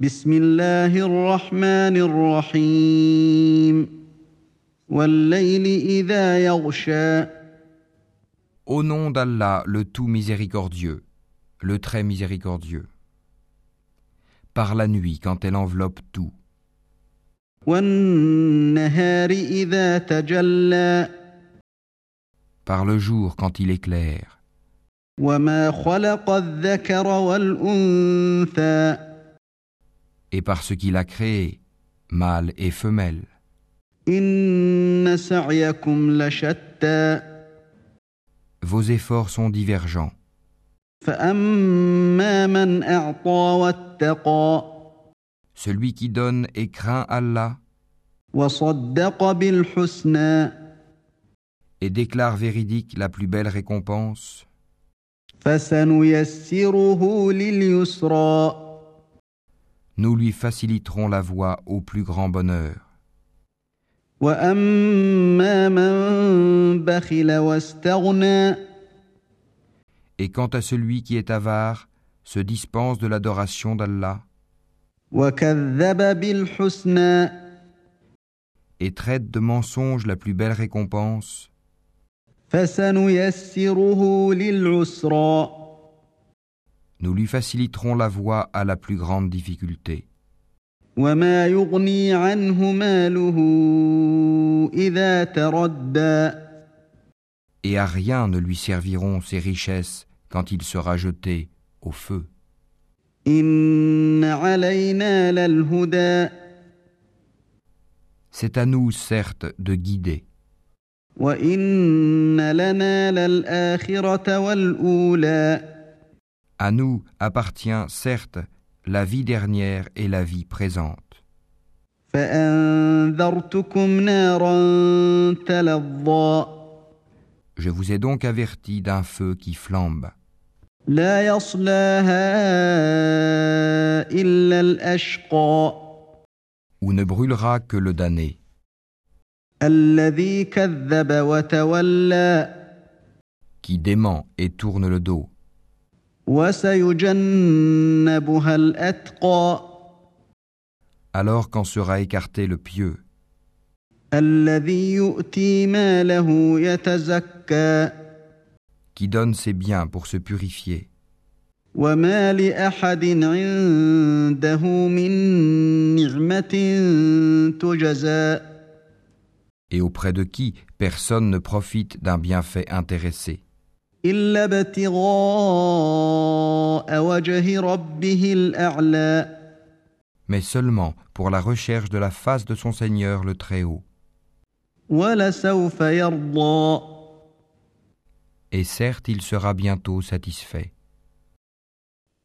بسم الله الرحمن الرحيم والليل إذا يغشى Au nom d'Allah, le tout miséricordieux, le très miséricordieux. Par la nuit, quand elle enveloppe tout. والنهار إذا تجلى Par le jour, quand il éclaire. وما خلق الذكر والأنثى et par ce qu'il a créé, mâle et femelle. Vos efforts sont divergents. Celui qui donne et craint Allah et déclare véridique la plus belle récompense nous lui faciliterons la voie au plus grand bonheur. Et quant à celui qui est avare, se dispense de l'adoration d'Allah et traite de mensonge la plus belle récompense nous lui faciliterons la voie à la plus grande difficulté. وما يغني عنه ماله إذا تردى Et à rien ne lui serviront ses richesses quand il sera jeté au feu. إن علينا للهدى C'est à nous, certes, de guider, وإن لنا للآخرة والأولى À nous appartient certes la vie dernière et la vie présente. Je vous ai donc averti d'un feu qui flambe. Où ne brûlera que le damné. Qui dément et tourne le dos. alors qu'en sera écarté le pieux, الذي يؤتي ماله يتزكى qui donne ses biens pour se purifier, وما لأحد عنده من نعمة تجزى et auprès de qui personne ne profite d'un bienfait intéressé, إلا ابتغاء وجه ربه الأعلى mais seulement pour la recherche de la face de son Seigneur le Très-Haut. ولسوف يرضى Et certes, il sera bientôt satisfait.